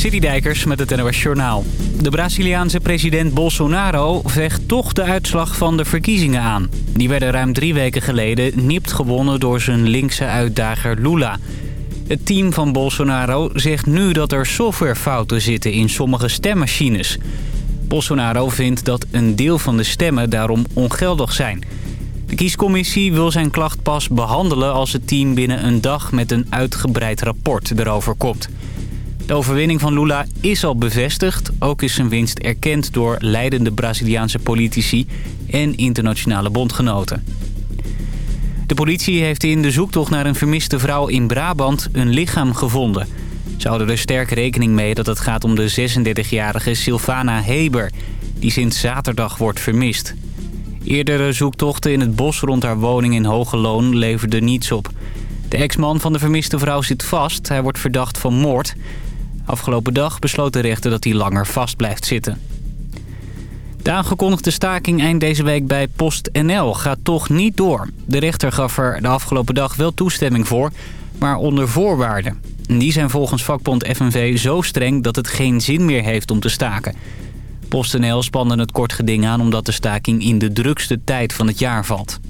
Citydijkers met het NOS Journaal. De Braziliaanse president Bolsonaro vecht toch de uitslag van de verkiezingen aan. Die werden ruim drie weken geleden nipt gewonnen door zijn linkse uitdager Lula. Het team van Bolsonaro zegt nu dat er softwarefouten zitten in sommige stemmachines. Bolsonaro vindt dat een deel van de stemmen daarom ongeldig zijn. De kiescommissie wil zijn klacht pas behandelen als het team binnen een dag met een uitgebreid rapport erover komt. De overwinning van Lula is al bevestigd. Ook is zijn winst erkend door leidende Braziliaanse politici en internationale bondgenoten. De politie heeft in de zoektocht naar een vermiste vrouw in Brabant een lichaam gevonden. Ze houden er sterk rekening mee dat het gaat om de 36-jarige Sylvana Heber... die sinds zaterdag wordt vermist. Eerdere zoektochten in het bos rond haar woning in Hoge Loon leverden niets op. De ex-man van de vermiste vrouw zit vast. Hij wordt verdacht van moord. Afgelopen dag besloot de rechter dat hij langer vast blijft zitten. De aangekondigde staking eind deze week bij PostNL gaat toch niet door. De rechter gaf er de afgelopen dag wel toestemming voor, maar onder voorwaarden. Die zijn volgens vakbond FNV zo streng dat het geen zin meer heeft om te staken. PostNL spande het kort geding aan omdat de staking in de drukste tijd van het jaar valt.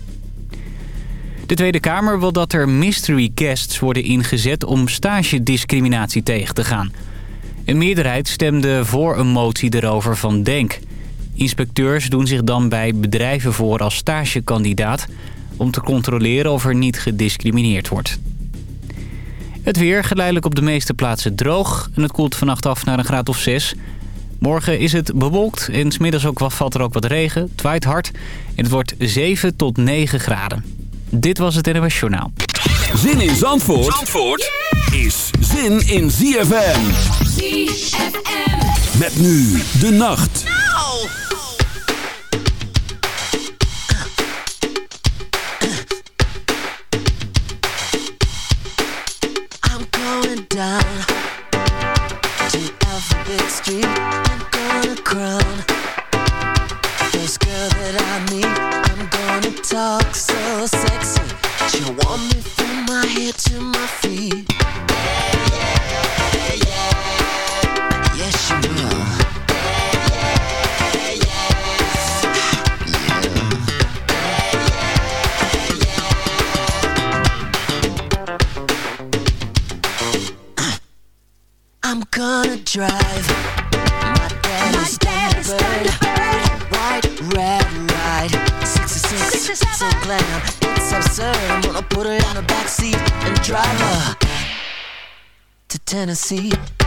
De Tweede Kamer wil dat er mystery guests worden ingezet om stagediscriminatie tegen te gaan. Een meerderheid stemde voor een motie erover van DENK. Inspecteurs doen zich dan bij bedrijven voor als stagekandidaat... om te controleren of er niet gediscrimineerd wordt. Het weer geleidelijk op de meeste plaatsen droog... en het koelt vannacht af naar een graad of 6. Morgen is het bewolkt en smiddags ook wat, valt er ook wat regen. Het waait hard en het wordt 7 tot 9 graden. Dit was het NWS Journaal. Zin in Zandvoort, Zandvoort is zin in ZFM. ZFM. Met nu de nacht. I'm Tennessee.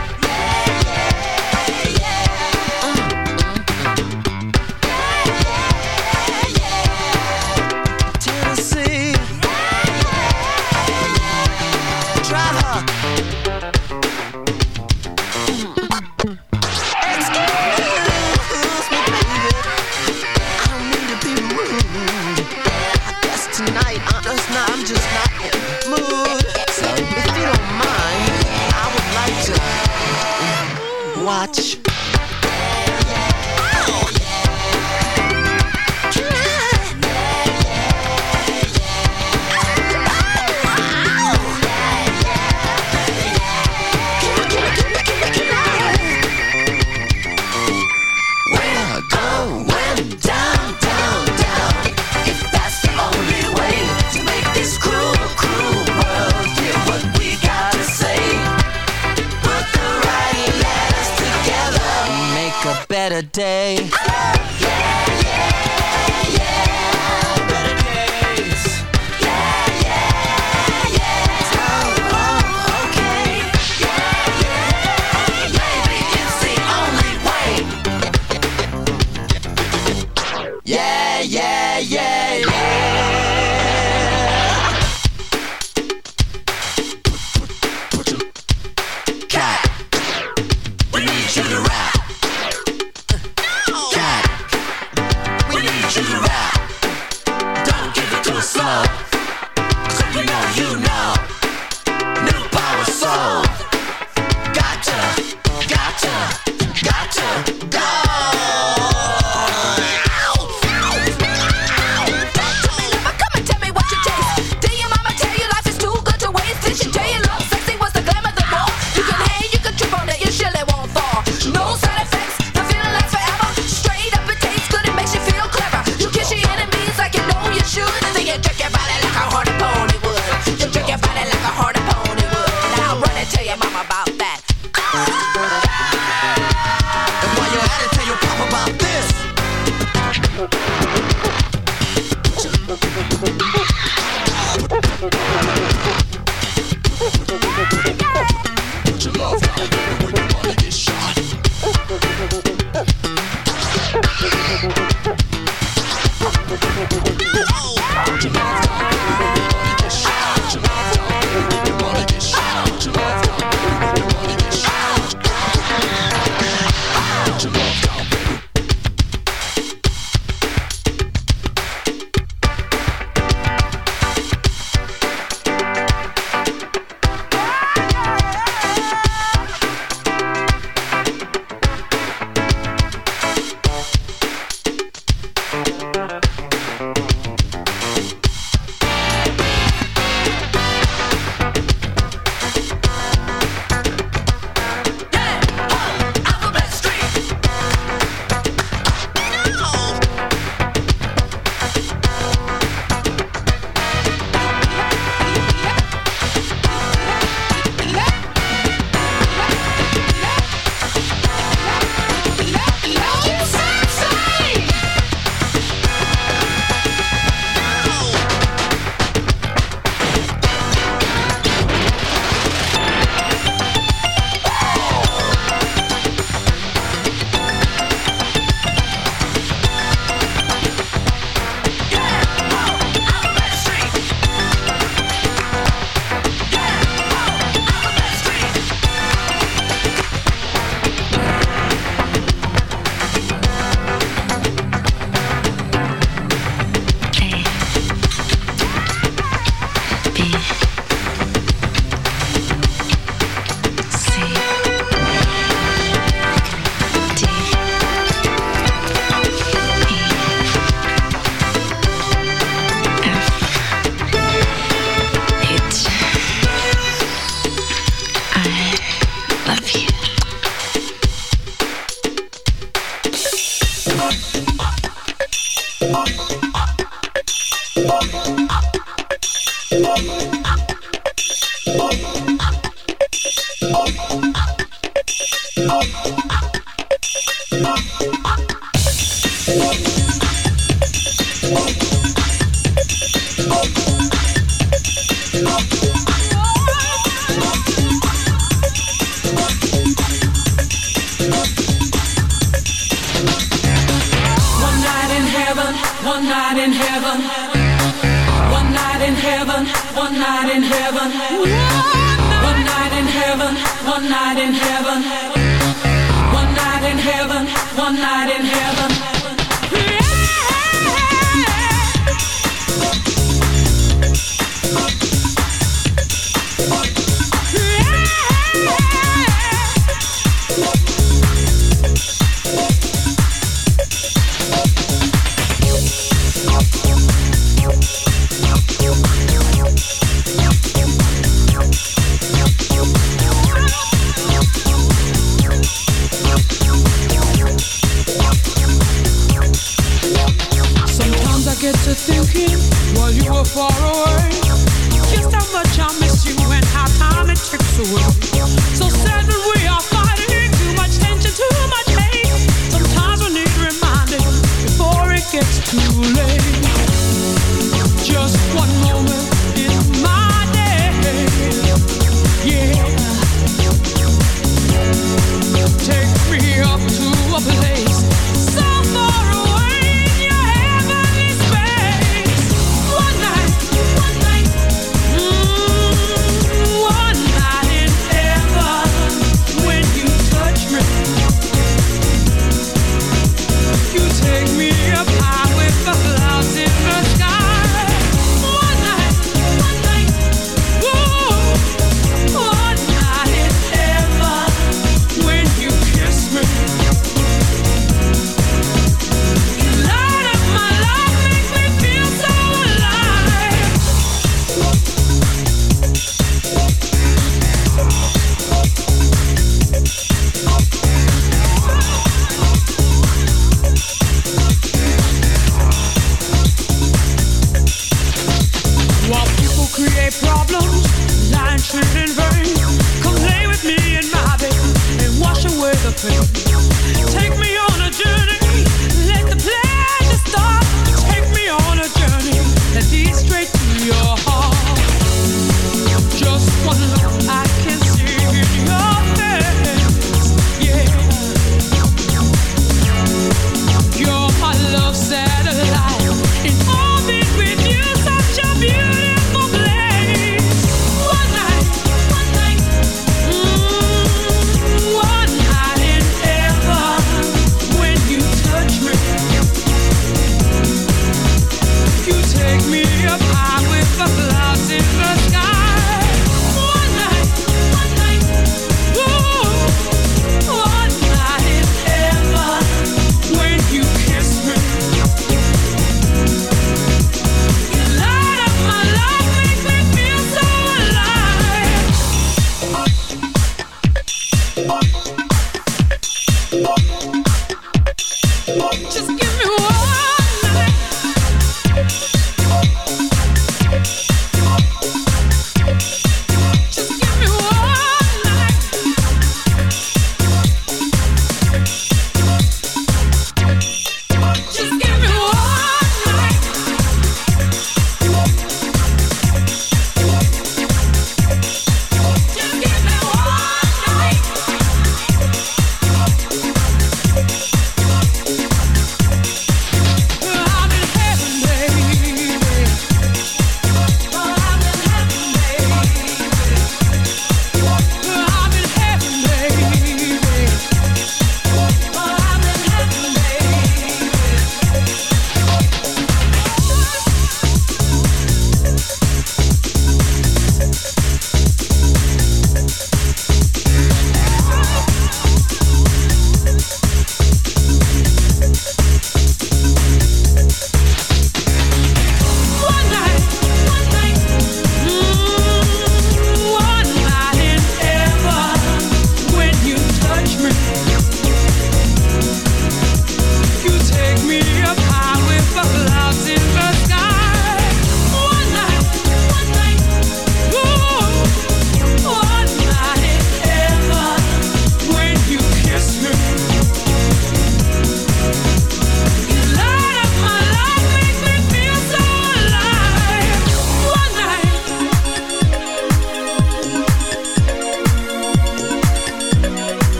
Just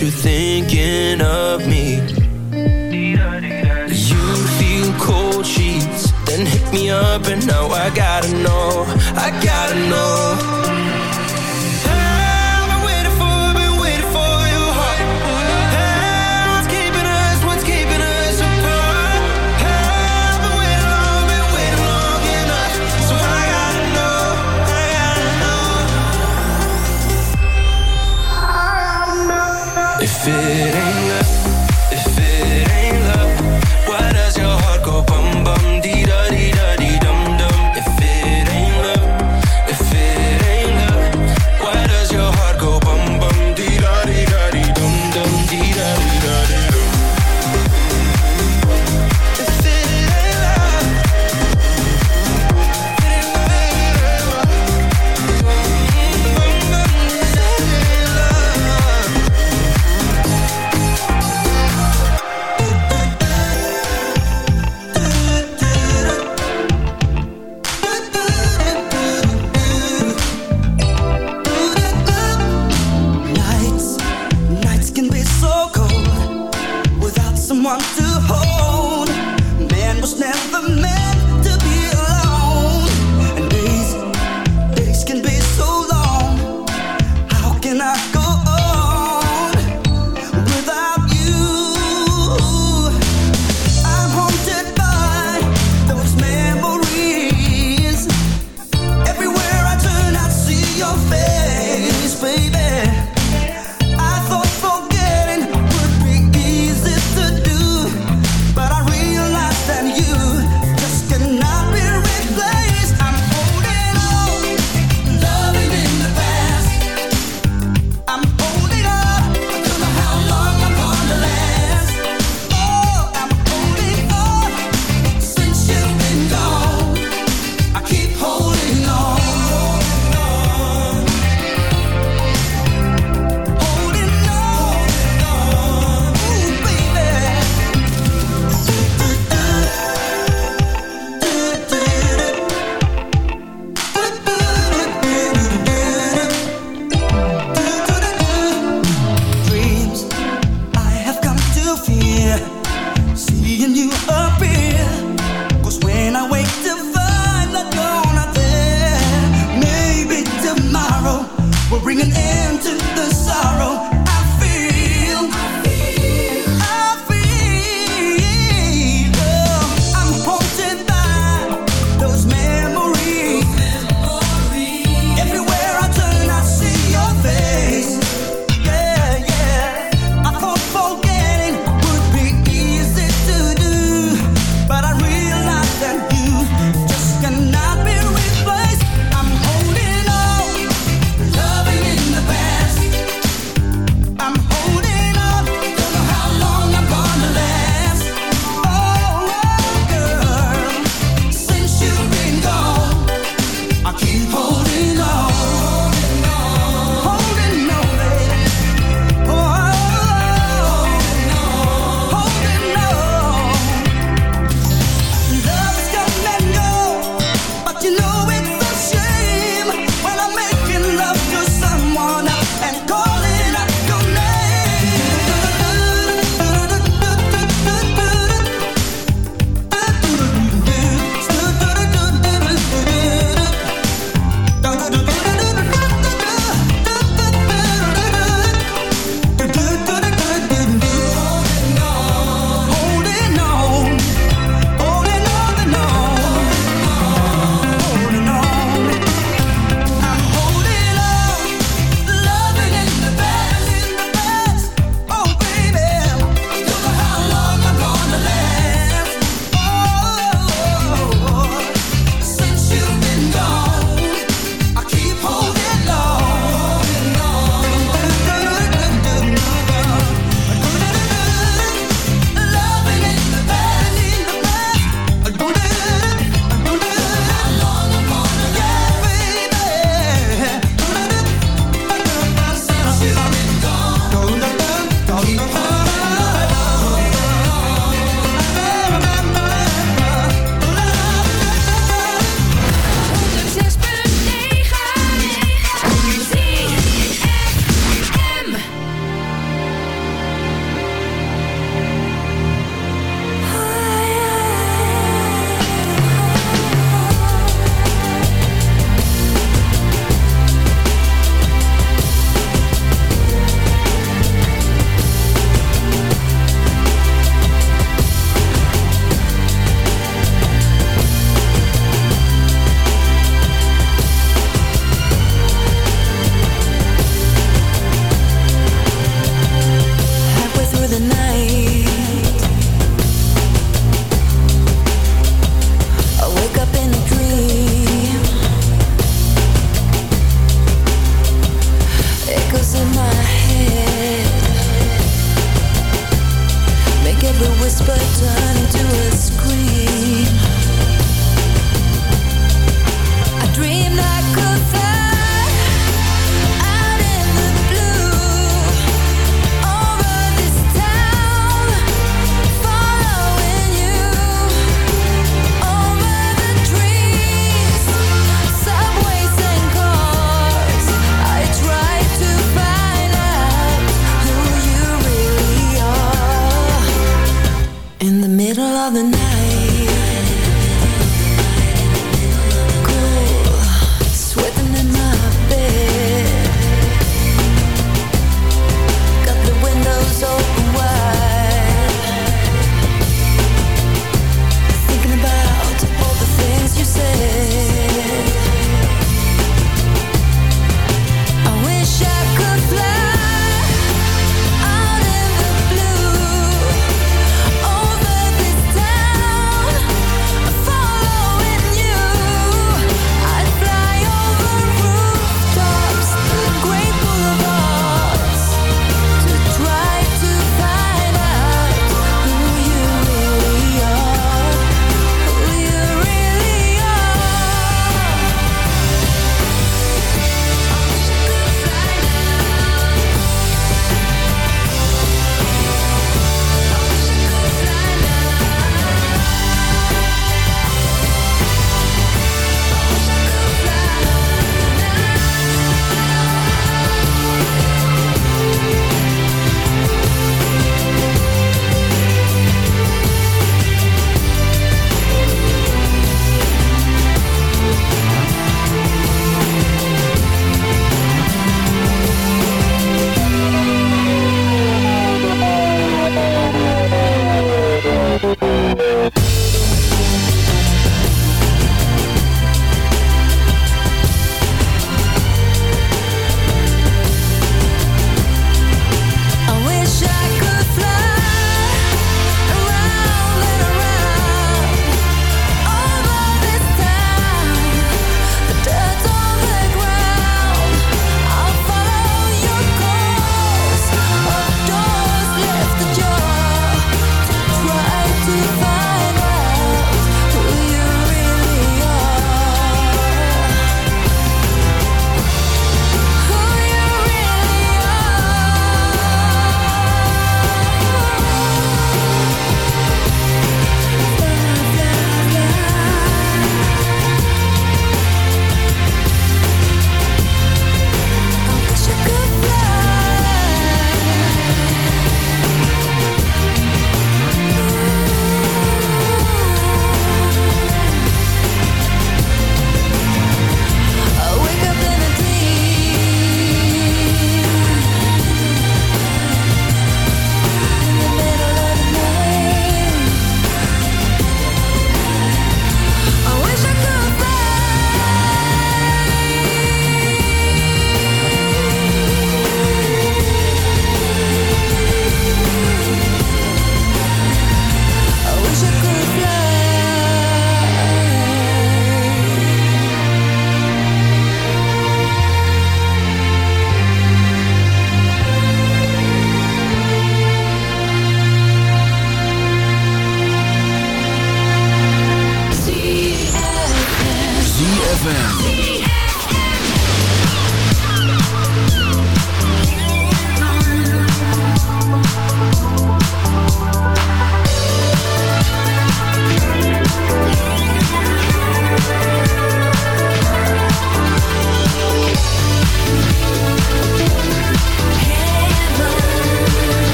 you thinking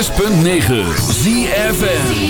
106.9 ZFN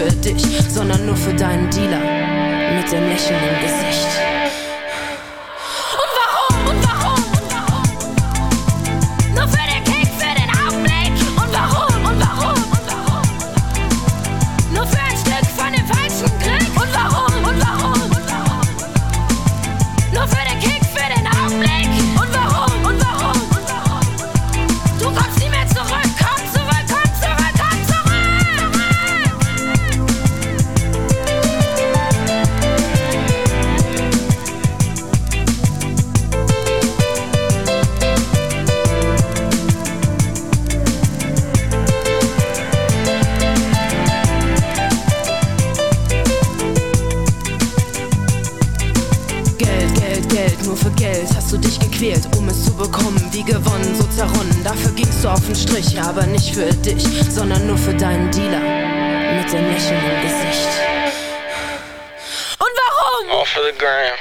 tradition es zu bekommen, wie gewonnen, so zerronnen. Dafür gingst du auf den Strich, aber nicht für dich, sondern nur für deinen Dealer mit dem Lächeln im Gesicht. Und warum? All for the gram.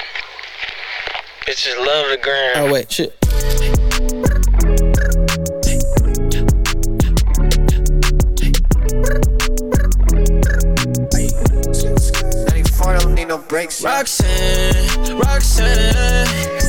Bitches love the gram. Ah oh wait, shit. No breaks. Roxanne, Roxanne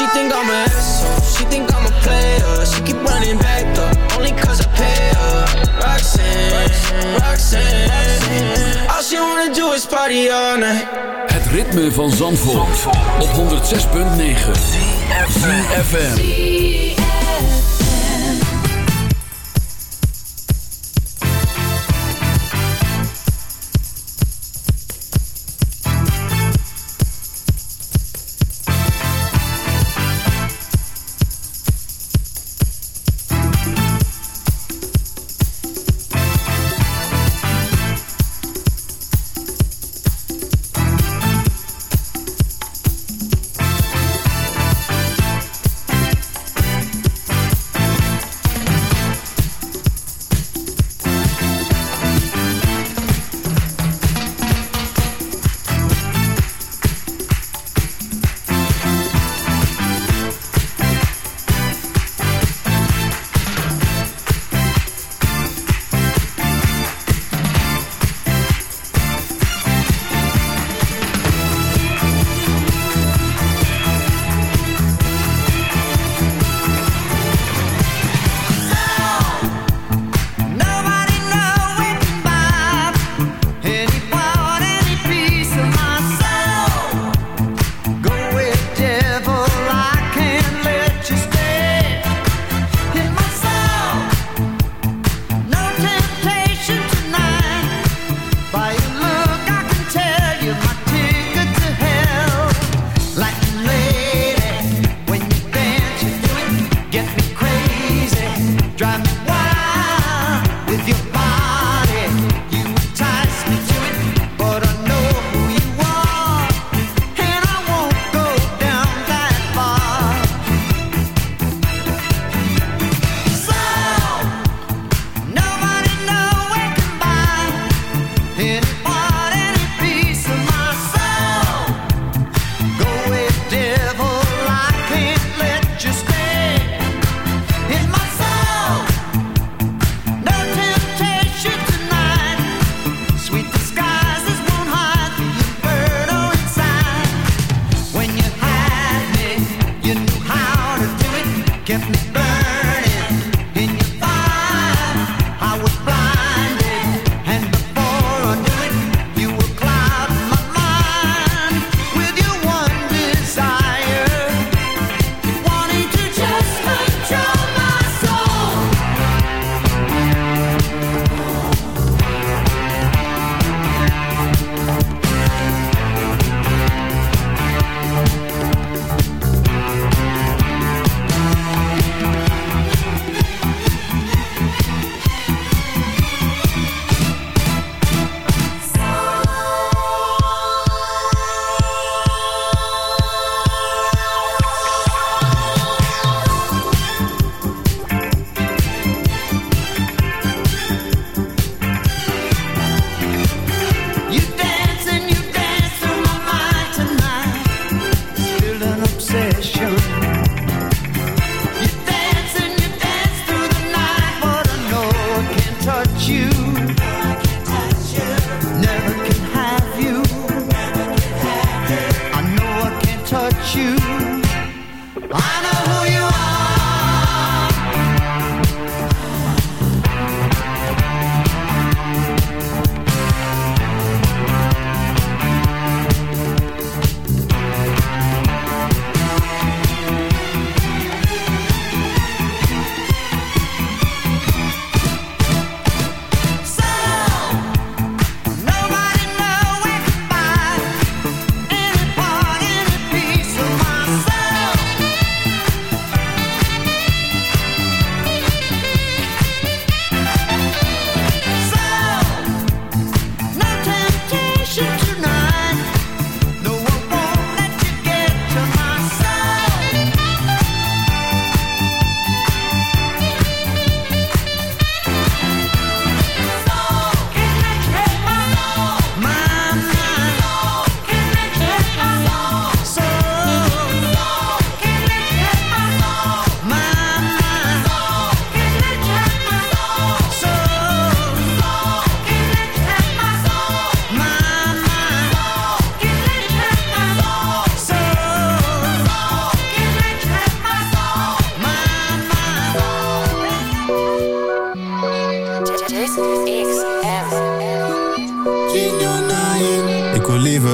She think I'm an asshole, she think I'm a player. She keep running back though, only cause I pay her. Roxanne, Roxanne, all she wanna do is party all night. Het ritme van Zandvoort, op 106.9 FM.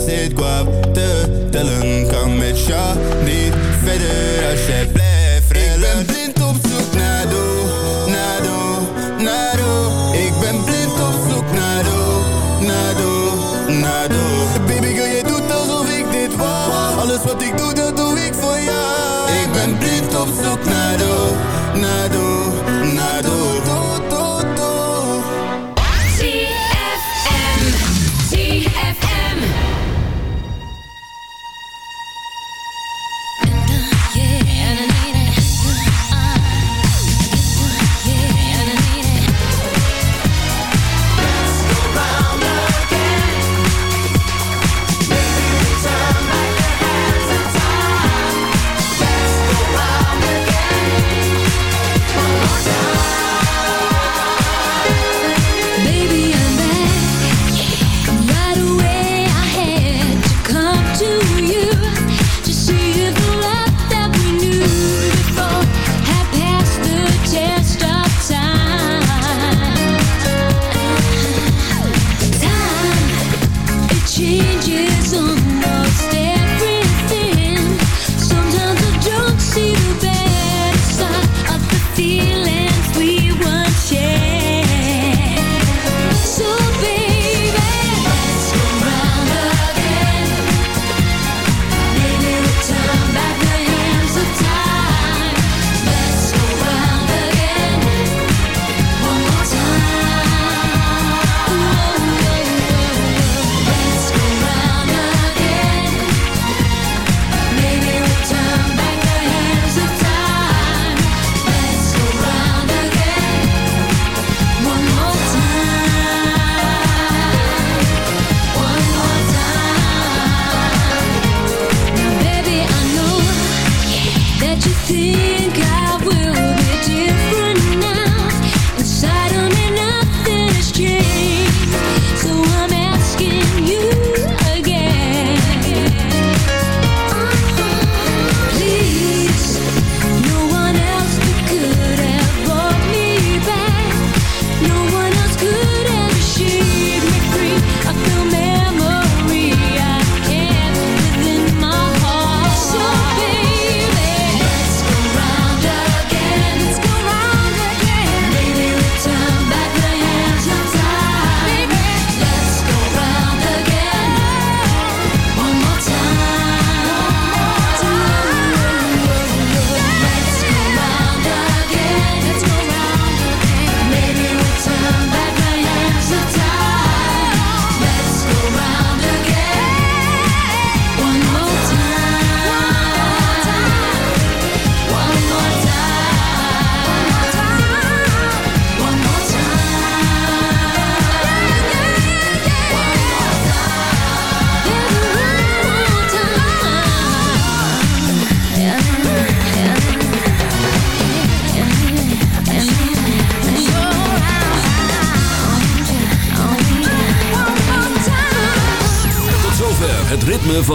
zit, kwam te tellen. Kan met jou niet verder.